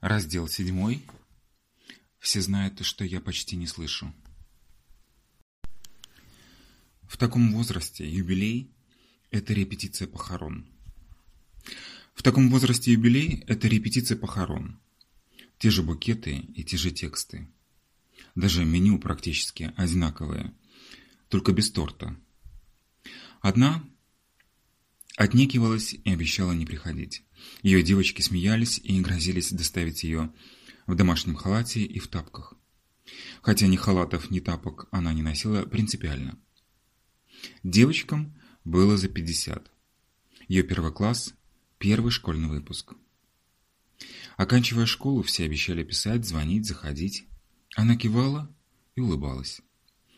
Раздел седьмой. Все знают, что я почти не слышу. В таком возрасте юбилей – это репетиция похорон. В таком возрасте юбилей – это репетиция похорон. Те же букеты и те же тексты. Даже меню практически одинаковое, только без торта. Одна отнекивалась и обещала не приходить. Ее девочки смеялись и грозились доставить ее в домашнем халате и в тапках. Хотя ни халатов, ни тапок она не носила принципиально. Девочкам было за 50. Ее первый класс – первый школьный выпуск. Оканчивая школу, все обещали писать, звонить, заходить. Она кивала и улыбалась.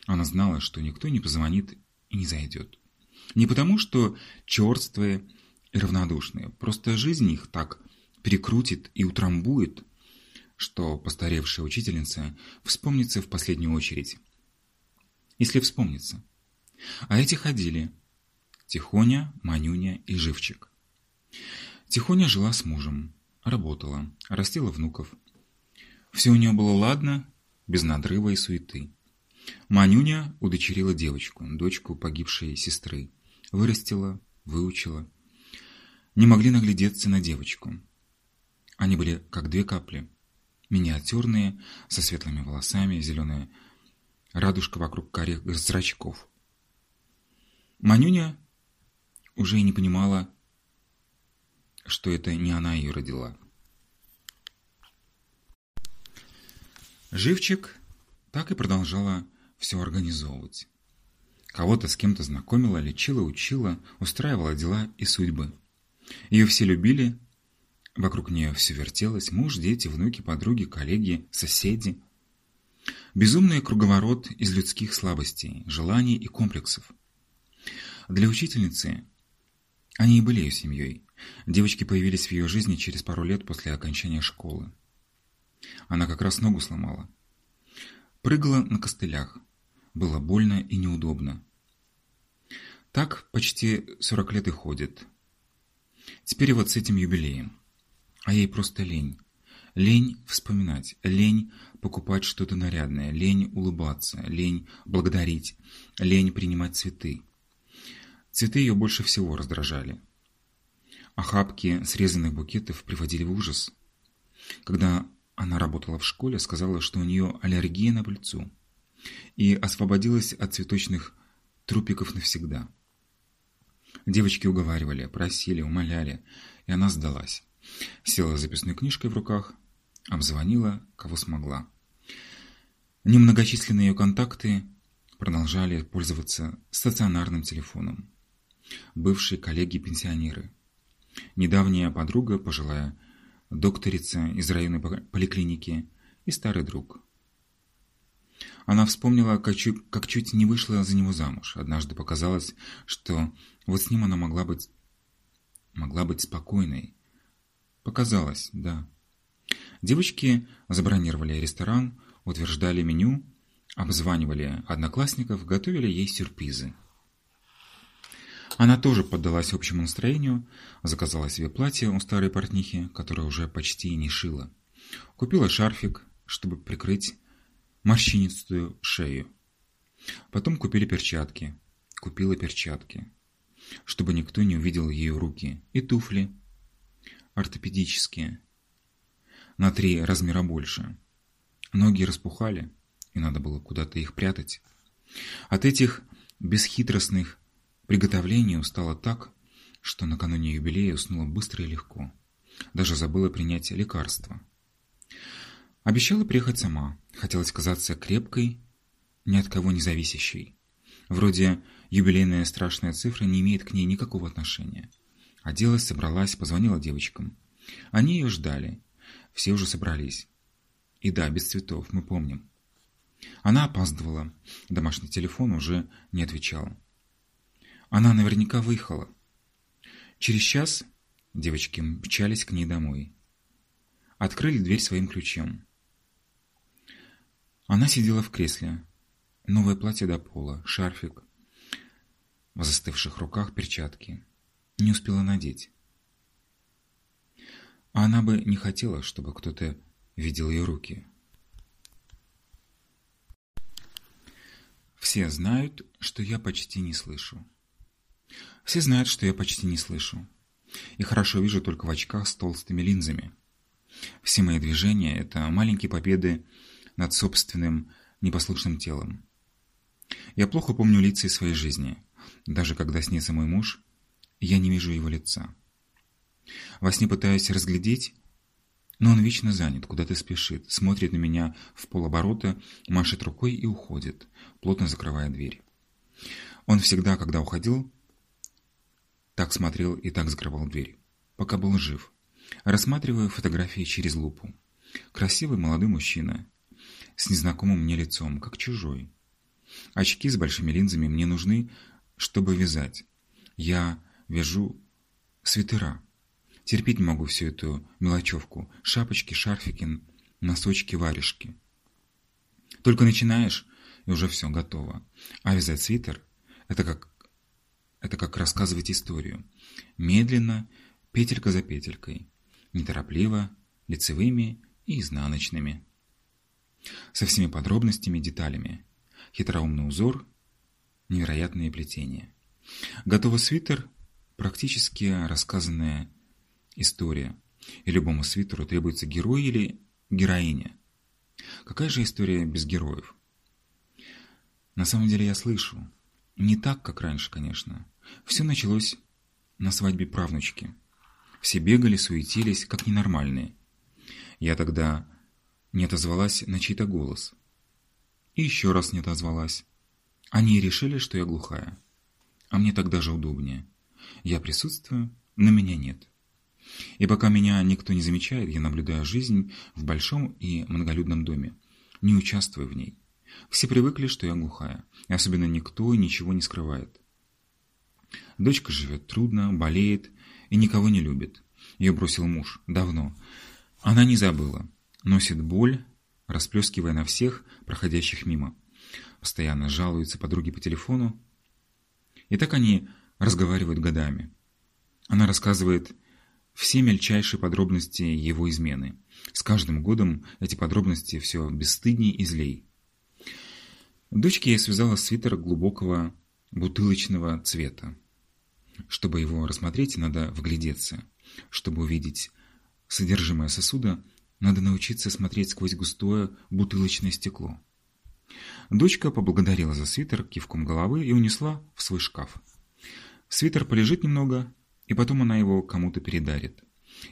Она знала, что никто не позвонит и не зайдет. Не потому, что черствые и равнодушные, просто жизнь их так перекрутит и утрамбует, что постаревшая учительница вспомнится в последнюю очередь. Если вспомнится. А эти ходили. Тихоня, Манюня и Живчик. Тихоня жила с мужем, работала, растила внуков. Все у нее было ладно, без надрыва и суеты. Манюня удочерила девочку, дочку погибшей сестры. Вырастила, выучила. Не могли наглядеться на девочку. Они были как две капли. Миниатюрные, со светлыми волосами, зеленая радужка вокруг карих зрачков. Манюня уже и не понимала, что это не она ее родила. Живчик так и продолжала все организовывать. Кого-то с кем-то знакомила, лечила, учила, устраивала дела и судьбы. Ее все любили, вокруг нее все вертелось, муж, дети, внуки, подруги, коллеги, соседи. Безумный круговорот из людских слабостей, желаний и комплексов. Для учительницы они и были ее семьей. Девочки появились в ее жизни через пару лет после окончания школы. Она как раз ногу сломала. Прыгала на костылях, было больно и неудобно. Так почти 40 лет и ходит. Теперь вот с этим юбилеем. А ей просто лень. Лень вспоминать, лень покупать что-то нарядное, лень улыбаться, лень благодарить, лень принимать цветы. Цветы ее больше всего раздражали. Охапки срезанных букетов приводили в ужас. Когда она работала в школе, сказала, что у нее аллергия на пыльцу и освободилась от цветочных трупиков навсегда. Девочки уговаривали, просили, умоляли, и она сдалась. Села с записной книжкой в руках, обзвонила, кого смогла. Немногочисленные ее контакты продолжали пользоваться стационарным телефоном. Бывшие коллеги-пенсионеры. Недавняя подруга, пожилая докторица из районной поликлиники и старый друг. Она вспомнила, как чуть, как чуть не вышла за него замуж. Однажды показалось, что вот с ним она могла быть могла быть спокойной. Показалось, да. Девочки забронировали ресторан, утверждали меню, обзванивали одноклассников, готовили ей сюрпризы. Она тоже поддалась общему настроению, заказала себе платье у старой портнихи, которая уже почти не шила. Купила шарфик, чтобы прикрыть морщинистую шею. Потом купили перчатки. Купила перчатки. Чтобы никто не увидел ее руки. И туфли. Ортопедические. На три размера больше. Ноги распухали, и надо было куда-то их прятать. От этих бесхитростных приготовлений устала так, что накануне юбилея уснула быстро и легко. Даже забыла принять лекарство. Обещала приехать сама. Хотелось казаться крепкой, ни от кого не зависящей. Вроде юбилейная страшная цифра не имеет к ней никакого отношения. Оделась, собралась, позвонила девочкам. Они ее ждали. Все уже собрались. И да, без цветов, мы помним. Она опаздывала. Домашний телефон уже не отвечал. Она наверняка выехала. Через час девочки мчались к ней домой. Открыли дверь своим ключом. Она сидела в кресле. Новое платье до пола, шарфик. В застывших руках перчатки. Не успела надеть. а она бы не хотела, чтобы кто-то видел ее руки. Все знают, что я почти не слышу. Все знают, что я почти не слышу. И хорошо вижу только в очках с толстыми линзами. Все мои движения — это маленькие победы над собственным непослушным телом. Я плохо помню лица из своей жизни. Даже когда снится мой муж, я не вижу его лица. Во сне пытаюсь разглядеть, но он вечно занят, куда-то спешит, смотрит на меня в полоборота, машет рукой и уходит, плотно закрывая дверь. Он всегда, когда уходил, так смотрел и так закрывал дверь, пока был жив. Рассматриваю фотографии через лупу. Красивый молодой мужчина, с незнакомым мне лицом, как чужой. Очки с большими линзами мне нужны, чтобы вязать. Я вяжу свитера. Терпеть не могу всю эту мелочевку. Шапочки, шарфики, носочки, варежки. Только начинаешь, и уже все готово. А вязать свитер – это как, это как рассказывать историю. Медленно, петелька за петелькой. Неторопливо, лицевыми и изнаночными. Со всеми подробностями, деталями. Хитроумный узор, невероятные плетения. Готовый свитер – практически рассказанная история, и любому свитеру требуется герой или героиня. Какая же история без героев? На самом деле я слышу. Не так, как раньше, конечно. Все началось на свадьбе правнучки. Все бегали, суетились, как ненормальные. Я тогда не отозвалась на чей-то голос. И еще раз не отозвалась. Они решили, что я глухая. А мне так даже удобнее. Я присутствую, но меня нет. И пока меня никто не замечает, я наблюдаю жизнь в большом и многолюдном доме, не участвую в ней. Все привыкли, что я глухая, и особенно никто ничего не скрывает. Дочка живет трудно, болеет и никого не любит. Ее бросил муж, давно. Она не забыла, носит боль, расплескивая на всех, проходящих мимо. Постоянно жалуются подруги по телефону. И так они разговаривают годами. Она рассказывает все мельчайшие подробности его измены. С каждым годом эти подробности все бесстыдней и злей. Дочке я связала свитер глубокого бутылочного цвета. Чтобы его рассмотреть, надо вглядеться. Чтобы увидеть содержимое сосуда, надо научиться смотреть сквозь густое бутылочное стекло. Дочка поблагодарила за свитер кивком головы и унесла в свой шкаф. Свитер полежит немного, и потом она его кому-то передарит.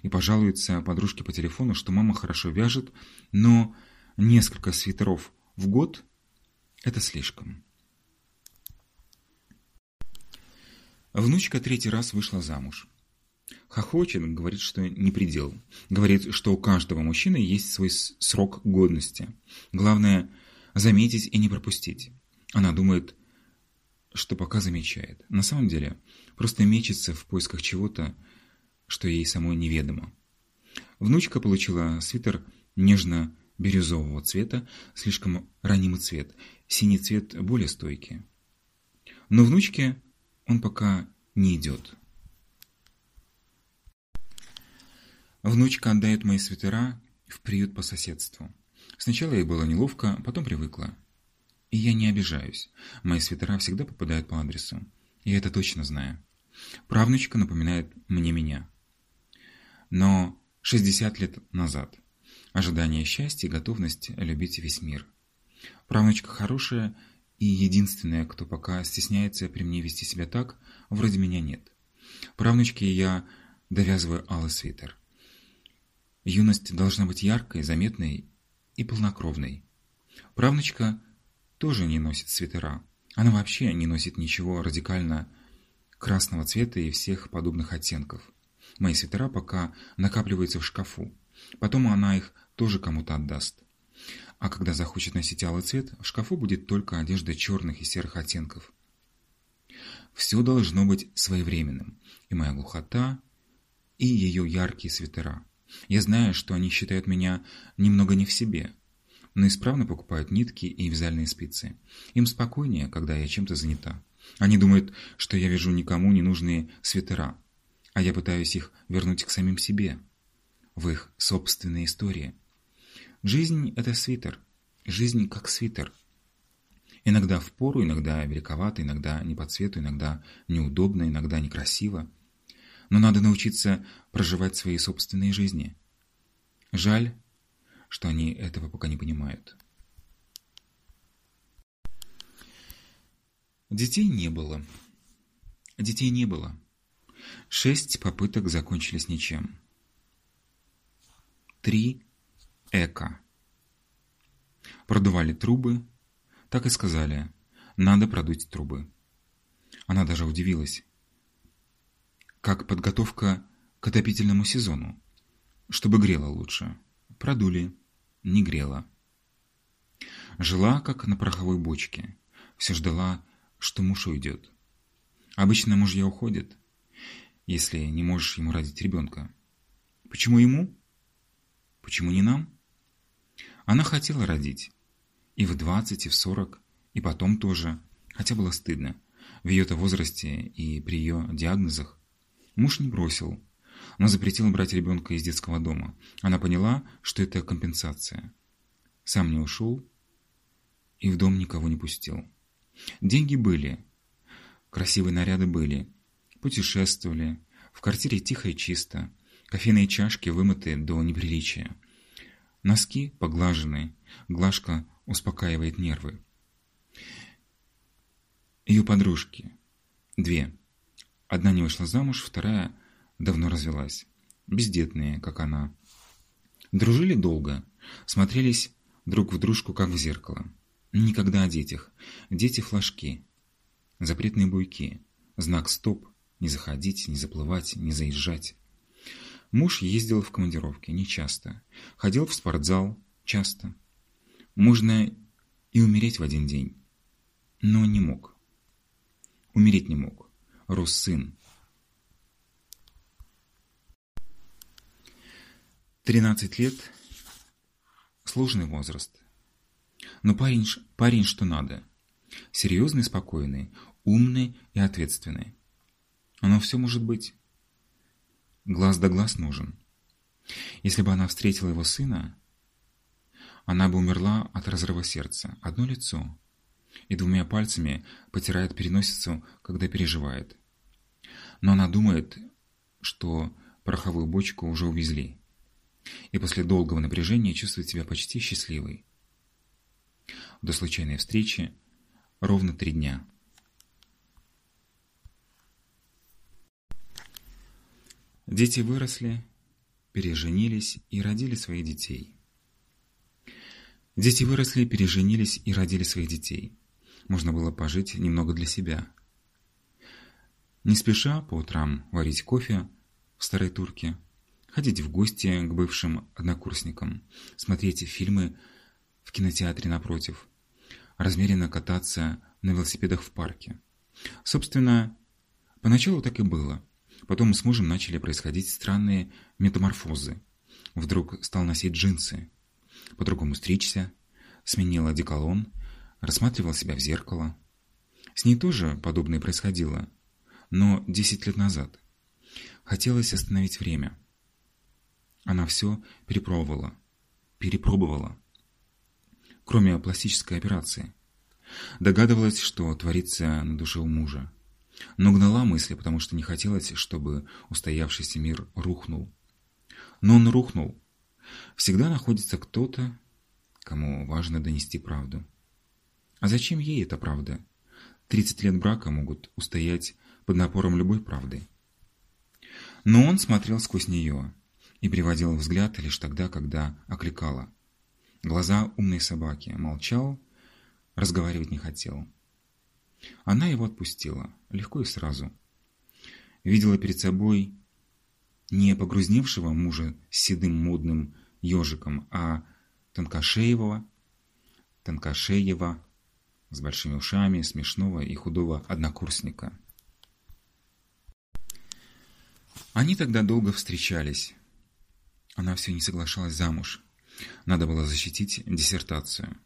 И пожалуется подружке по телефону, что мама хорошо вяжет, но несколько свитеров в год – это слишком. Внучка третий раз вышла замуж. Хохочет, говорит, что не предел. Говорит, что у каждого мужчины есть свой срок годности. Главное – заметить и не пропустить. Она думает, что пока замечает. На самом деле, просто мечется в поисках чего-то, что ей самой неведомо. Внучка получила свитер нежно-бирюзового цвета, слишком ранимый цвет, синий цвет более стойкий. Но внучке он пока не идет. Внучка отдает мои свитера в приют по соседству. Сначала ей было неловко, потом привыкла. И я не обижаюсь. Мои свитера всегда попадают по адресу. Я это точно знаю. Правнучка напоминает мне меня. Но 60 лет назад. Ожидание счастья и готовность любить весь мир. Правнучка хорошая и единственная, кто пока стесняется при мне вести себя так, вроде меня нет. Правнучке я довязываю алый свитер. Юность должна быть яркой, заметной и полнокровной. Правнучка тоже не носит свитера. Она вообще не носит ничего радикально красного цвета и всех подобных оттенков. Мои свитера пока накапливаются в шкафу. Потом она их тоже кому-то отдаст. А когда захочет носить алый цвет, в шкафу будет только одежда черных и серых оттенков. Все должно быть своевременным. И моя глухота, и ее яркие свитера. Я знаю, что они считают меня немного не в себе – но исправно покупают нитки и вязальные спицы. Им спокойнее, когда я чем-то занята. Они думают, что я вяжу никому не нужные свитера, а я пытаюсь их вернуть к самим себе. в их собственной истории. Жизнь – это свитер. Жизнь как свитер. Иногда в пору, иногда великовато, иногда не по цвету, иногда неудобно, иногда некрасиво. Но надо научиться проживать свои собственные жизни. Жаль, что они этого пока не понимают. Детей не было. Детей не было. Шесть попыток закончились ничем. Три эко. Продували трубы, так и сказали, надо продуть трубы. Она даже удивилась. Как подготовка к отопительному сезону, чтобы грело лучше. Продули, не грело. Жила, как на пороховой бочке, все ждала, что муж уйдет. Обычно мужья уходят, если не можешь ему родить ребенка. Почему ему? Почему не нам? Она хотела родить. И в двадцать, и в сорок, и потом тоже, хотя было стыдно. В ее-то возрасте и при ее диагнозах. Муж не бросил, но запретил брать ребенка из детского дома. Она поняла, что это компенсация. Сам не ушел и в дом никого не пустил. Деньги были, красивые наряды были, путешествовали, в квартире тихо и чисто, кофейные чашки вымыты до неприличия. Носки поглажены, глажка успокаивает нервы. Ее подружки. Две. Одна не вышла замуж, вторая давно развелась. Бездетные, как она. Дружили долго, смотрелись друг в дружку, как в зеркало. Никогда о детях. Дети – флажки. Запретные буйки. Знак «стоп». Не заходить, не заплывать, не заезжать. Муж ездил в командировки, нечасто. Ходил в спортзал, часто. Можно и умереть в один день. Но не мог. Умереть не мог. Сын. Тринадцать лет – сложный возраст. Но парень, парень что надо. Серьезный, спокойный, умный и ответственный. Оно все может быть. Глаз да глаз нужен. Если бы она встретила его сына, она бы умерла от разрыва сердца. Одно лицо. И двумя пальцами потирает переносицу, когда переживает. Но она думает, что пороховую бочку уже увезли. И после долгого напряжения чувствует себя почти счастливой. До случайной встречи ровно три дня. Дети выросли, переженились и родили своих детей. Дети выросли, переженились и родили своих детей. Можно было пожить немного для себя. Не спеша по утрам варить кофе в старой турке, ходить в гости к бывшим однокурсникам, смотреть фильмы в кинотеатре напротив, размеренно кататься на велосипедах в парке. Собственно, поначалу так и было. Потом с мужем начали происходить странные метаморфозы. Вдруг стал носить джинсы, по-другому стричься, сменил одеколон, рассматривал себя в зеркало. С ней тоже подобное происходило, но десять лет назад. Хотелось остановить время. Она все перепробовала, перепробовала кроме пластической операции. Догадывалась, что творится на душе у мужа. Но гнала мысли, потому что не хотелось, чтобы устоявшийся мир рухнул. Но он рухнул. Всегда находится кто-то, кому важно донести правду. А зачем ей эта правда? Тридцать лет брака могут устоять под напором любой правды. Но он смотрел сквозь нее и приводил взгляд лишь тогда, когда окликала глаза умной собаки, молчал, разговаривать не хотел. Она его отпустила, легко и сразу. Видела перед собой не погрузневшего мужа с седым модным ежиком, а тонкошеевого, тонкошеева, с большими ушами, смешного и худого однокурсника. Они тогда долго встречались. Она все не соглашалась замуж. Надо было защитить диссертацию.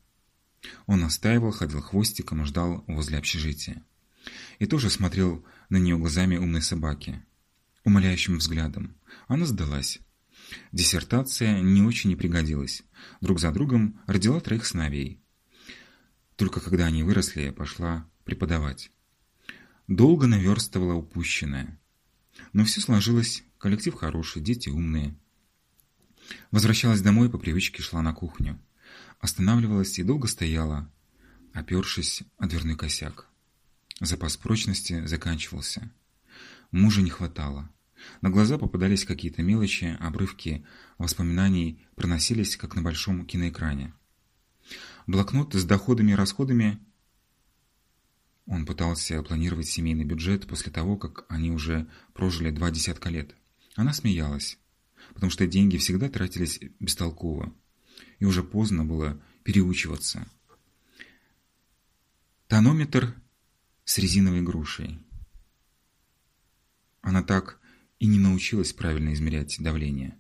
Он настаивал, ходил хвостиком и ждал возле общежития. И тоже смотрел на нее глазами умной собаки, умоляющим взглядом. Она сдалась. Диссертация не очень не пригодилась. Друг за другом родила троих сыновей. Только когда они выросли, пошла преподавать. Долго наверстывала упущенное. Но все сложилось, коллектив хороший, дети умные. Возвращалась домой, по привычке шла на кухню. Останавливалась и долго стояла, опершись о дверной косяк. Запас прочности заканчивался. Мужа не хватало. На глаза попадались какие-то мелочи, обрывки воспоминаний проносились, как на большом киноэкране. Блокнот с доходами и расходами он пытался планировать семейный бюджет после того, как они уже прожили два десятка лет. Она смеялась, потому что деньги всегда тратились бестолково, и уже поздно было переучиваться. Тонометр с резиновой грушей. Она так и не научилась правильно измерять давление.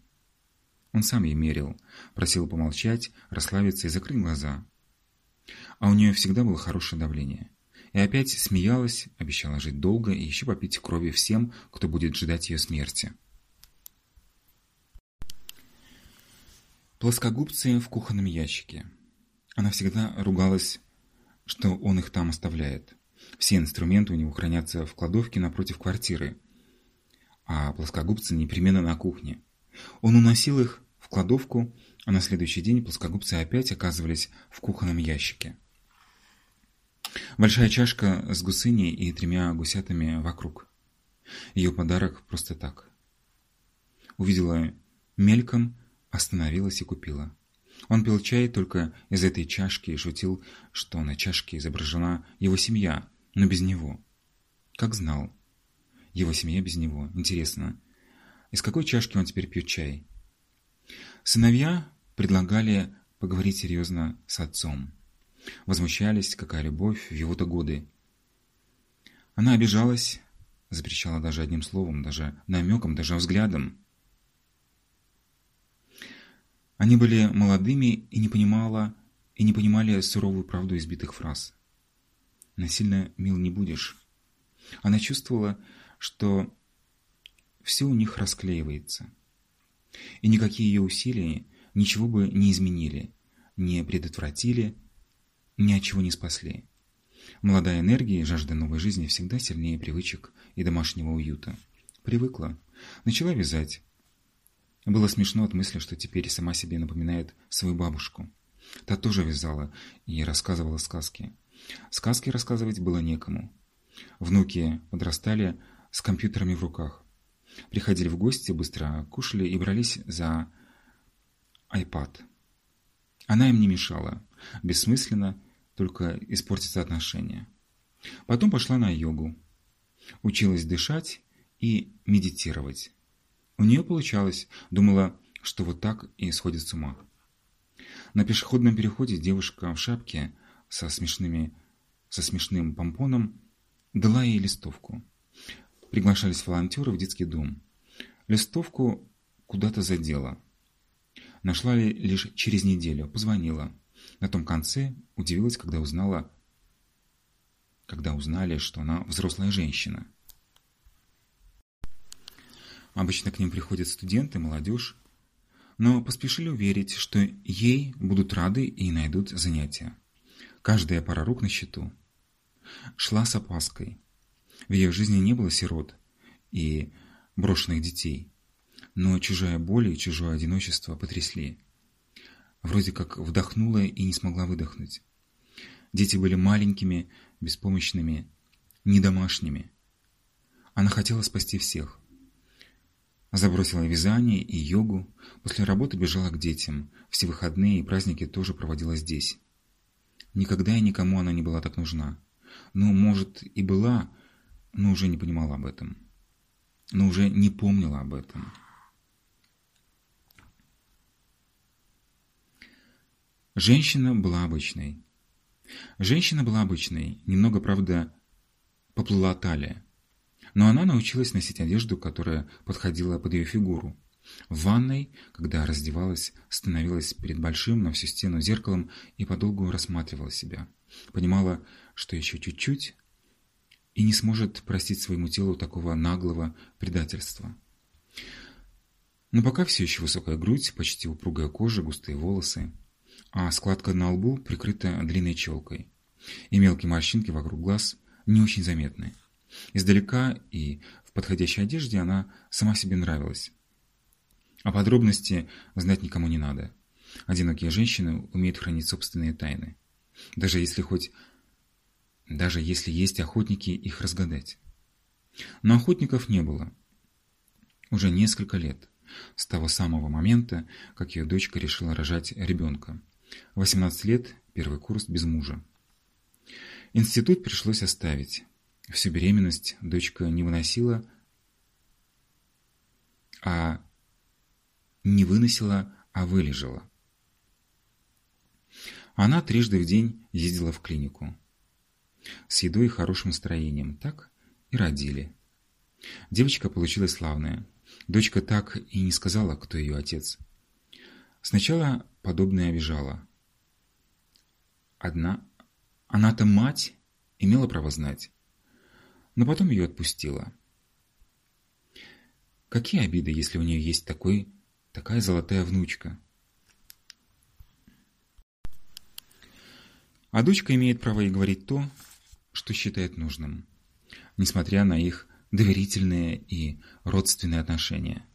Он сам ей мерил, просил помолчать, расслабиться и закрыть глаза. А у нее всегда было хорошее давление. И опять смеялась, обещала жить долго и еще попить крови всем, кто будет ждать ее смерти. Плоскогубцы в кухонном ящике. Она всегда ругалась, что он их там оставляет. Все инструменты у него хранятся в кладовке напротив квартиры, а плоскогубцы непременно на кухне. Он уносил их в кладовку, а на следующий день плоскогубцы опять оказывались в кухонном ящике. Большая чашка с гусыней и тремя гусятами вокруг. Ее подарок просто так. Увидела мельком, остановилась и купила. Он пил чай только из этой чашки и шутил, что на чашке изображена его семья, но без него. Как знал. Его семья без него. Интересно, из какой чашки он теперь пьет чай? Сыновья предлагали поговорить серьезно с отцом. Возмущались, какая любовь в его-то годы. Она обижалась, запрещала даже одним словом, даже намеком, даже взглядом. Они были молодыми и не понимала, и не понимали суровую правду избитых фраз. Насильно мил не будешь. Она чувствовала, что все у них расклеивается. И никакие ее усилия ничего бы не изменили, не предотвратили, ни от чего не спасли. Молодая энергия и жажда новой жизни всегда сильнее привычек и домашнего уюта. Привыкла. Начала вязать. Было смешно от мысли, что теперь сама себе напоминает свою бабушку. Та тоже вязала и рассказывала сказки. Сказки рассказывать было некому. Внуки подрастали с компьютерами в руках. Приходили в гости, быстро кушали и брались за iPad. Она им не мешала. Бессмысленно, только испортится отношения. Потом пошла на йогу. Училась дышать и медитировать. У нее получалось. Думала, что вот так и сходит с ума. На пешеходном переходе девушка в шапке со, смешными, со смешным помпоном дала ей листовку. Приглашались волонтеры в детский дом. Листовку куда-то задела. Нашла ли лишь через неделю, позвонила. На том конце удивилась, когда узнала, когда узнали, что она взрослая женщина. Обычно к ним приходят студенты, молодежь, но поспешили уверить, что ей будут рады и найдут занятия. Каждая пара рук на счету. Шла с опаской. В ее жизни не было сирот и брошенных детей, но чужая боль и чужое одиночество потрясли. Вроде как вдохнула и не смогла выдохнуть. Дети были маленькими, беспомощными, недомашними. Она хотела спасти всех. Забросила вязание и йогу, после работы бежала к детям, все выходные и праздники тоже проводила здесь. Никогда и никому она не была так нужна. Ну, может, и была, но уже не понимала об этом. Но уже не помнила об этом. Женщина была обычной. Женщина была обычной, немного, правда, поплыла талия. Но она научилась носить одежду, которая подходила под ее фигуру. В ванной, когда раздевалась, становилась перед большим на всю стену зеркалом и подолгу рассматривала себя. Понимала, что еще чуть-чуть и не сможет простить своему телу такого наглого предательства. Но пока все еще высокая грудь, почти упругая кожа, густые волосы, а складка на лбу прикрыта длинной челкой, и мелкие морщинки вокруг глаз не очень заметны. Издалека и в подходящей одежде она сама себе нравилась. А подробности знать никому не надо. Одинокие женщины умеют хранить собственные тайны. Даже если хоть... Даже если есть охотники их разгадать. Но охотников не было. Уже несколько лет. С того самого момента, как ее дочка решила рожать ребенка. 18 лет, первый курс без мужа. Институт пришлось оставить. Всю беременность дочка не выносила, а не выносила, а вылежала. Она трижды в день ездила в клинику. С едой и хорошим настроением. Так и родили. Девочка получилась славная. Дочка так и не сказала, кто ее отец. Сначала подобное обижала. Одна, она-то мать, имела право знать. Но потом ее отпустила. Какие обиды, если у нее есть такой, такая золотая внучка? А дочка имеет право и говорить то, что считает нужным, несмотря на их доверительные и родственные отношения.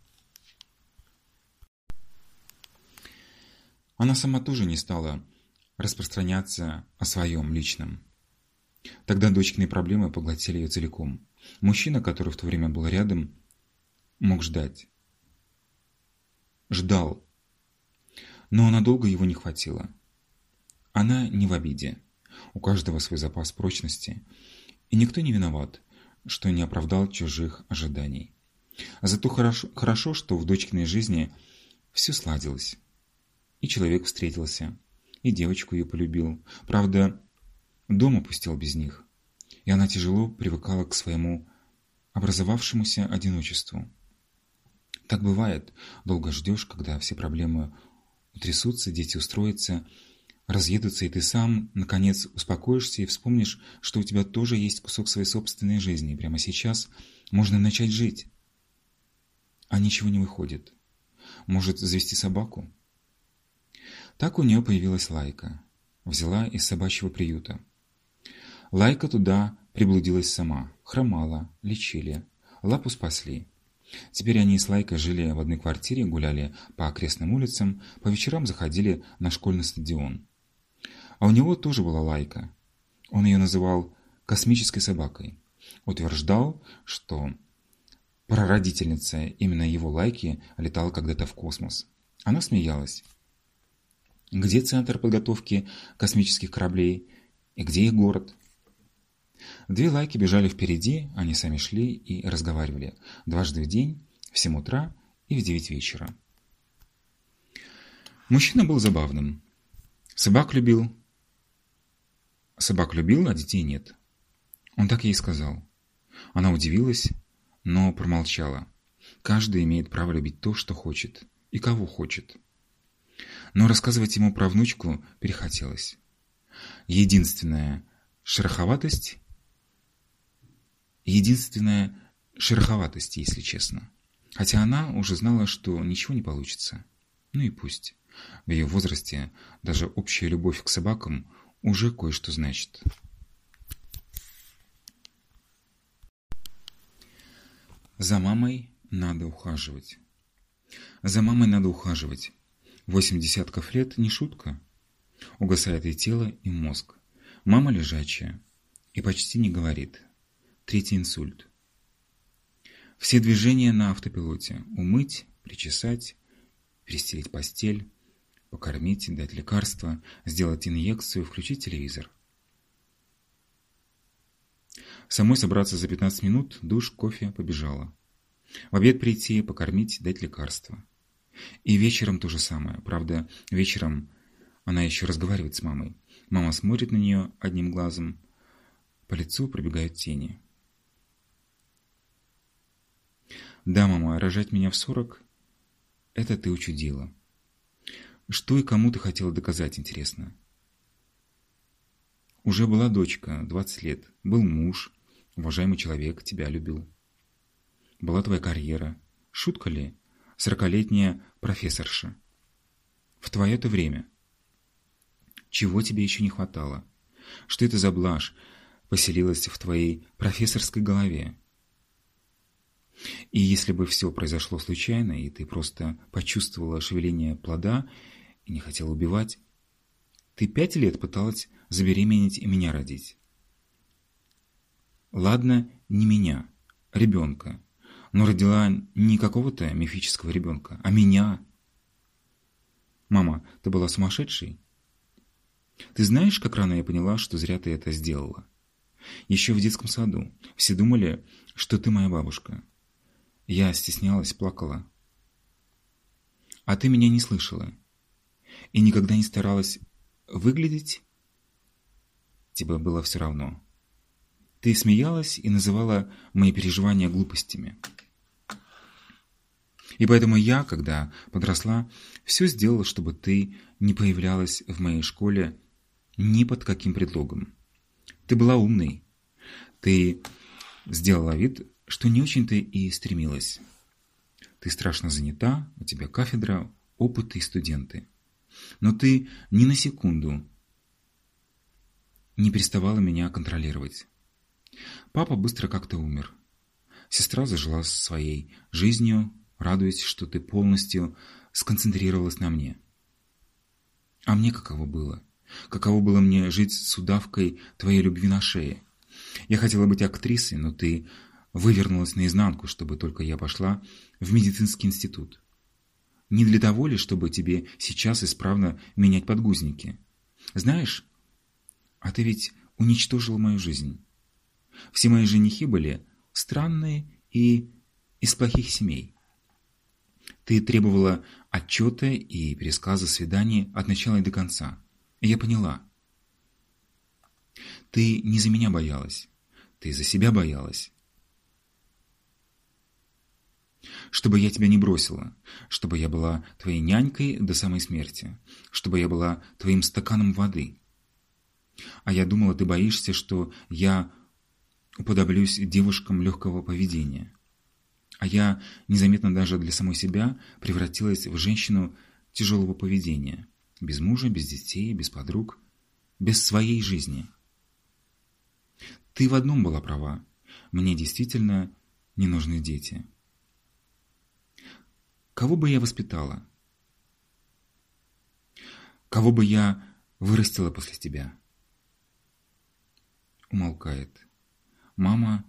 Она сама тоже не стала распространяться о своем личном. Тогда дочкины проблемы поглотили ее целиком. Мужчина, который в то время был рядом, мог ждать. Ждал. Но надолго его не хватило. Она не в обиде. У каждого свой запас прочности. И никто не виноват, что не оправдал чужих ожиданий. А зато хорошо, хорошо, что в дочкиной жизни все сладилось. И человек встретился, и девочку ее полюбил. Правда, дом опустил без них, и она тяжело привыкала к своему образовавшемуся одиночеству. Так бывает, долго ждешь, когда все проблемы утрясутся, дети устроятся, разъедутся, и ты сам, наконец, успокоишься и вспомнишь, что у тебя тоже есть кусок своей собственной жизни, и прямо сейчас можно начать жить. А ничего не выходит. Может, завести собаку? Так у нее появилась Лайка. Взяла из собачьего приюта. Лайка туда приблудилась сама. Хромала, лечили. Лапу спасли. Теперь они с Лайкой жили в одной квартире, гуляли по окрестным улицам, по вечерам заходили на школьный стадион. А у него тоже была Лайка. Он ее называл «космической собакой». Утверждал, что прародительница именно его Лайки летала когда-то в космос. Она смеялась. Где центр подготовки космических кораблей и где их город? Две лайки бежали впереди, они сами шли и разговаривали. Дважды в день, в 7 утра и в 9 вечера. Мужчина был забавным. Собак любил. Собак любил, а детей нет. Он так ей сказал. Она удивилась, но промолчала. Каждый имеет право любить то, что хочет, и кого хочет. Но рассказывать ему про внучку перехотелось. Единственная шероховатость единственная шероховатость, если честно. Хотя она уже знала, что ничего не получится. Ну и пусть. В ее возрасте даже общая любовь к собакам уже кое-что значит. За мамой надо ухаживать. За мамой надо ухаживать. Восемь десятков лет не шутка. Угасает и тело, и мозг. Мама лежачая и почти не говорит. Третий инсульт. Все движения на автопилоте. Умыть, причесать, перестелить постель, покормить, дать лекарство, сделать инъекцию, включить телевизор. Самой собраться за 15 минут, душ, кофе, побежала. В обед прийти, покормить, дать лекарство. И вечером то же самое. Правда, вечером она еще разговаривает с мамой. Мама смотрит на нее одним глазом. По лицу пробегают тени. Да, мама, рожать меня в сорок – это ты учудила. Что и кому ты хотела доказать, интересно? Уже была дочка, 20 лет, был муж, уважаемый человек, тебя любил. Была твоя карьера. Шутка ли? сорокалетняя профессорша. В твое-то время. Чего тебе еще не хватало? Что это за блажь поселилась в твоей профессорской голове? И если бы все произошло случайно, и ты просто почувствовала шевеление плода и не хотела убивать, ты пять лет пыталась забеременеть и меня родить. Ладно, не меня, ребенка, но родила не какого-то мифического ребенка, а меня. Мама, ты была сумасшедшей? Ты знаешь, как рано я поняла, что зря ты это сделала? Еще в детском саду. Все думали, что ты моя бабушка. Я стеснялась, плакала. А ты меня не слышала. И никогда не старалась выглядеть. Тебе было все равно. Ты смеялась и называла мои переживания глупостями. И поэтому я, когда подросла, все сделала, чтобы ты не появлялась в моей школе ни под каким предлогом. Ты была умной. Ты сделала вид, что не очень ты и стремилась. Ты страшно занята, у тебя кафедра, опыт и студенты. Но ты ни на секунду не переставала меня контролировать. Папа быстро как-то умер. Сестра зажила своей жизнью, радуясь, что ты полностью сконцентрировалась на мне. А мне каково было? Каково было мне жить с удавкой твоей любви на шее? Я хотела быть актрисой, но ты вывернулась наизнанку, чтобы только я пошла в медицинский институт. Не для того ли, чтобы тебе сейчас исправно менять подгузники? Знаешь, а ты ведь уничтожила мою жизнь. Все мои женихи были странные и из плохих семей. Ты требовала отчета и пересказа свиданий от начала и до конца. И я поняла. Ты не за меня боялась. Ты за себя боялась. Чтобы я тебя не бросила, чтобы я была твоей нянькой до самой смерти, чтобы я была твоим стаканом воды. А я думала, ты боишься, что я уподоблюсь девушкам легкого поведения. А я, незаметно даже для самой себя, превратилась в женщину тяжелого поведения. Без мужа, без детей, без подруг, без своей жизни. Ты в одном была права. Мне действительно не нужны дети. Кого бы я воспитала? Кого бы я вырастила после тебя? Умолкает. Мама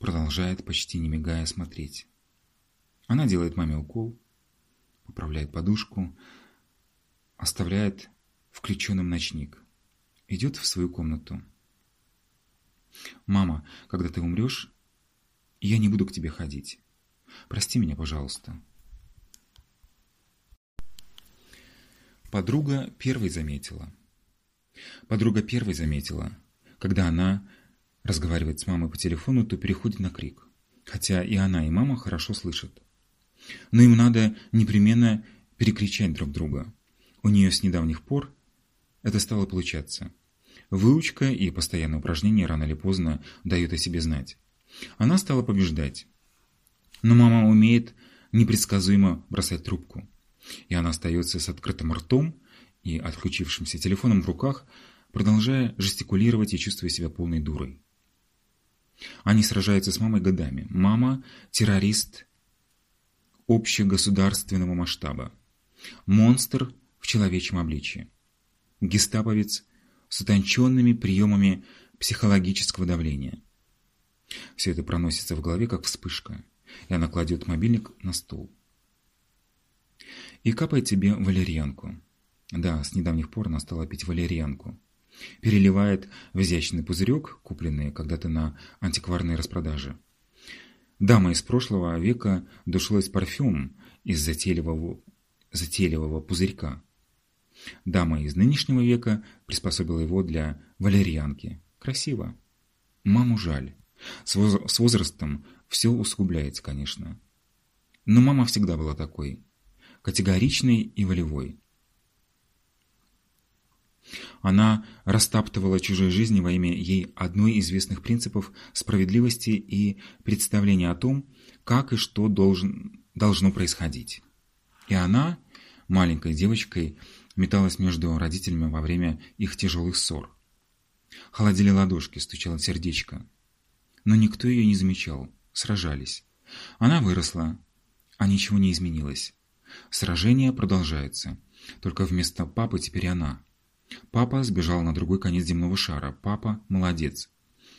продолжает, почти не мигая, смотреть. Она делает маме укол, поправляет подушку, оставляет включенным ночник. Идет в свою комнату. «Мама, когда ты умрешь, я не буду к тебе ходить. Прости меня, пожалуйста». Подруга первой заметила. Подруга первой заметила, когда она разговаривает с мамой по телефону, то переходит на крик. Хотя и она, и мама хорошо слышат. Но им надо непременно перекричать друг друга. У нее с недавних пор это стало получаться. Выучка и постоянное упражнение рано или поздно дают о себе знать. Она стала побеждать. Но мама умеет непредсказуемо бросать трубку. И она остается с открытым ртом и отключившимся телефоном в руках, продолжая жестикулировать и чувствуя себя полной дурой. Они сражаются с мамой годами. Мама – террорист общегосударственного масштаба. Монстр в человечьем обличии. Гестаповец с утонченными приемами психологического давления. Все это проносится в голове, как вспышка, и она кладет мобильник на стол. И капает тебе валерьянку. Да, с недавних пор она стала пить валерьянку переливает в изящный пузырек, купленный когда-то на антикварной распродаже. Дама из прошлого века душилась парфюм из затейливого, затейливого пузырька. Дама из нынешнего века приспособила его для валерьянки. Красиво. Маму жаль. С, воз с возрастом все усугубляется, конечно. Но мама всегда была такой. Категоричной и волевой. Она растаптывала чужие жизни во имя ей одной из известных принципов справедливости и представления о том, как и что должен должно происходить. И она, маленькой девочкой, металась между родителями во время их тяжелых ссор. Холодили ладошки, стучало сердечко. Но никто ее не замечал, сражались. Она выросла, а ничего не изменилось. Сражение продолжается, только вместо папы теперь она. Папа сбежал на другой конец земного шара. Папа молодец.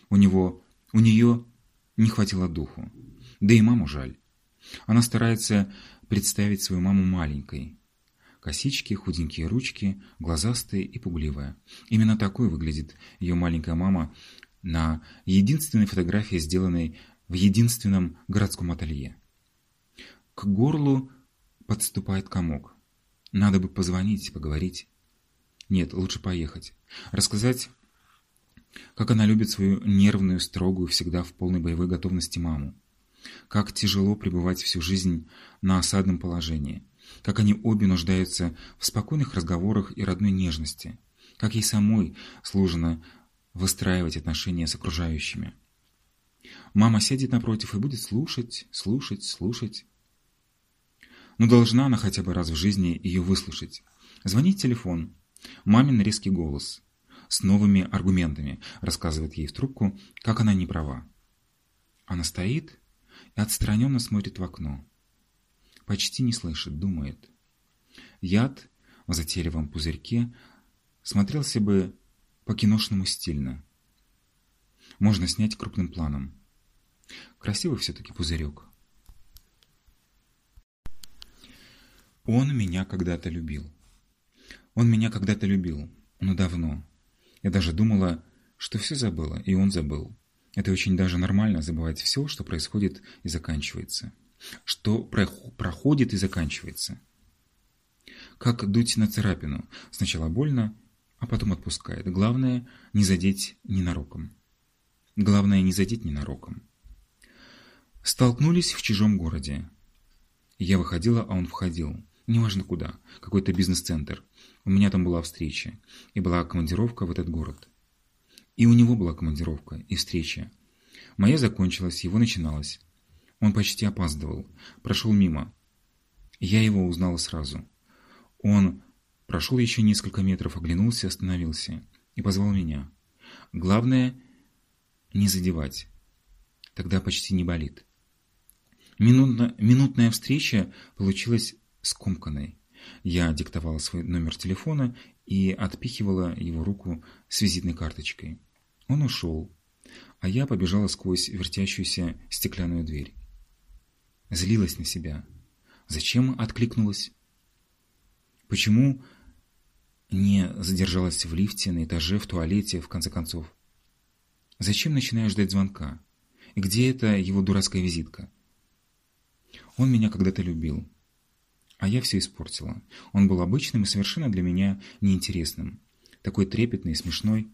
У него, у нее не хватило духу. Да и маму жаль. Она старается представить свою маму маленькой. Косички, худенькие ручки, глазастые и пугливая. Именно такой выглядит ее маленькая мама на единственной фотографии, сделанной в единственном городском ателье. К горлу подступает комок. Надо бы позвонить, поговорить. Нет, лучше поехать. Рассказать, как она любит свою нервную, строгую, всегда в полной боевой готовности маму. Как тяжело пребывать всю жизнь на осадном положении. Как они обе нуждаются в спокойных разговорах и родной нежности. Как ей самой сложно выстраивать отношения с окружающими. Мама сядет напротив и будет слушать, слушать, слушать. Но должна она хотя бы раз в жизни ее выслушать. Звонит телефон. Мамин резкий голос. С новыми аргументами рассказывает ей в трубку, как она не права. Она стоит и отстраненно смотрит в окно. Почти не слышит, думает. Яд в затейливом пузырьке смотрелся бы по-киношному стильно. Можно снять крупным планом. Красивый все-таки пузырек. Он меня когда-то любил. Он меня когда-то любил, но давно. Я даже думала, что все забыла, и он забыл. Это очень даже нормально забывать все, что происходит и заканчивается. Что проходит и заканчивается. Как дуть на царапину. Сначала больно, а потом отпускает. Главное, не задеть ненароком. Главное, не задеть ненароком. Столкнулись в чужом городе. Я выходила, а он входил. Неважно куда. Какой-то бизнес-центр. У меня там была встреча. И была командировка в этот город. И у него была командировка и встреча. Моя закончилась, его начиналась. Он почти опаздывал. Прошел мимо. Я его узнала сразу. Он прошел еще несколько метров, оглянулся, остановился и позвал меня. Главное – не задевать. Тогда почти не болит. Минутно, минутная встреча получилась скомканной. Я диктовала свой номер телефона и отпихивала его руку с визитной карточкой. Он ушел, а я побежала сквозь вертящуюся стеклянную дверь. Злилась на себя. Зачем откликнулась? Почему не задержалась в лифте, на этаже, в туалете, в конце концов? Зачем начинаешь ждать звонка? И где эта его дурацкая визитка? Он меня когда-то любил. А я все испортила. Он был обычным и совершенно для меня неинтересным. Такой трепетный и смешной.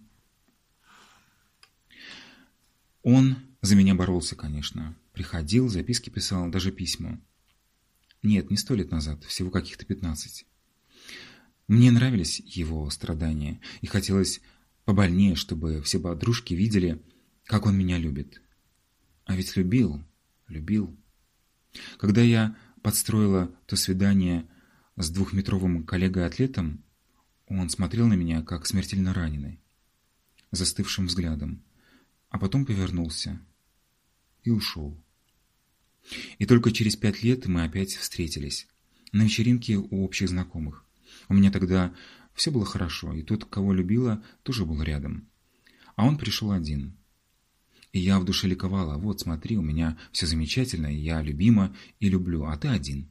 Он за меня боролся, конечно. Приходил, записки писал, даже письма. Нет, не сто лет назад, всего каких-то пятнадцать. Мне нравились его страдания, и хотелось побольнее, чтобы все подружки видели, как он меня любит. А ведь любил, любил. Когда я подстроила то свидание с двухметровым коллегой-атлетом, он смотрел на меня, как смертельно раненый, застывшим взглядом, а потом повернулся и ушел. И только через пять лет мы опять встретились, на вечеринке у общих знакомых. У меня тогда все было хорошо, и тот, кого любила, тоже был рядом. А он пришел один. И я в душе ликовала. Вот, смотри, у меня все замечательно, я любима и люблю, а ты один.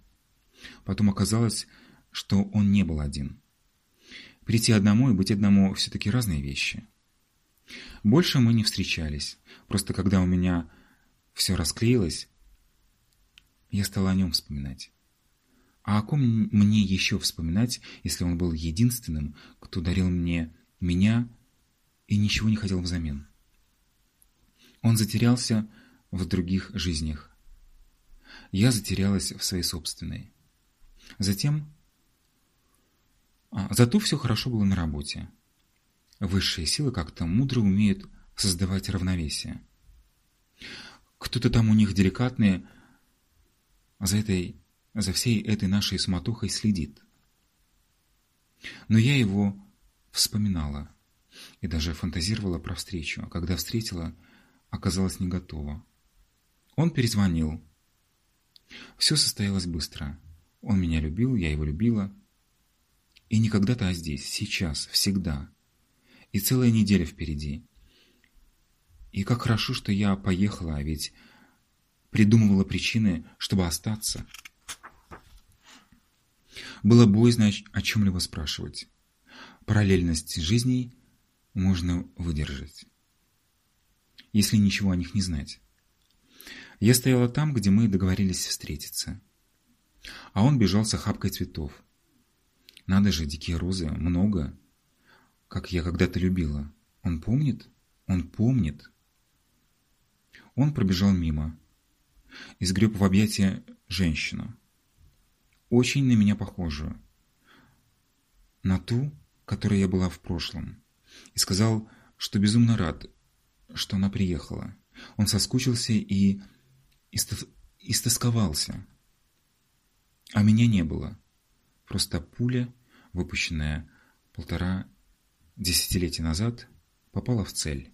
Потом оказалось, что он не был один. Прийти одному и быть одному все-таки разные вещи. Больше мы не встречались. Просто когда у меня все расклеилось, я стала о нем вспоминать. А о ком мне еще вспоминать, если он был единственным, кто дарил мне меня и ничего не хотел взамен? Он затерялся в других жизнях. Я затерялась в своей собственной. Затем... А, зато все хорошо было на работе. Высшие силы как-то мудро умеют создавать равновесие. Кто-то там у них деликатный, за, этой, за всей этой нашей суматохой следит. Но я его вспоминала и даже фантазировала про встречу, а когда встретила, оказалась не готова. Он перезвонил. Все состоялось быстро. Он меня любил, я его любила. И не когда-то, а здесь, сейчас, всегда. И целая неделя впереди. И как хорошо, что я поехала, а ведь придумывала причины, чтобы остаться. Было боязно о чем-либо спрашивать. Параллельность жизней можно выдержать, если ничего о них не знать. Я стояла там, где мы договорились встретиться. А он бежал с охапкой цветов. Надо же, дикие розы, много. Как я когда-то любила. Он помнит? Он помнит. Он пробежал мимо и в объятия женщину. Очень на меня похожую. На ту, которой я была в прошлом. И сказал, что безумно рад, что она приехала. Он соскучился и истосковался. А меня не было. Просто пуля, выпущенная полтора десятилетия назад, попала в цель.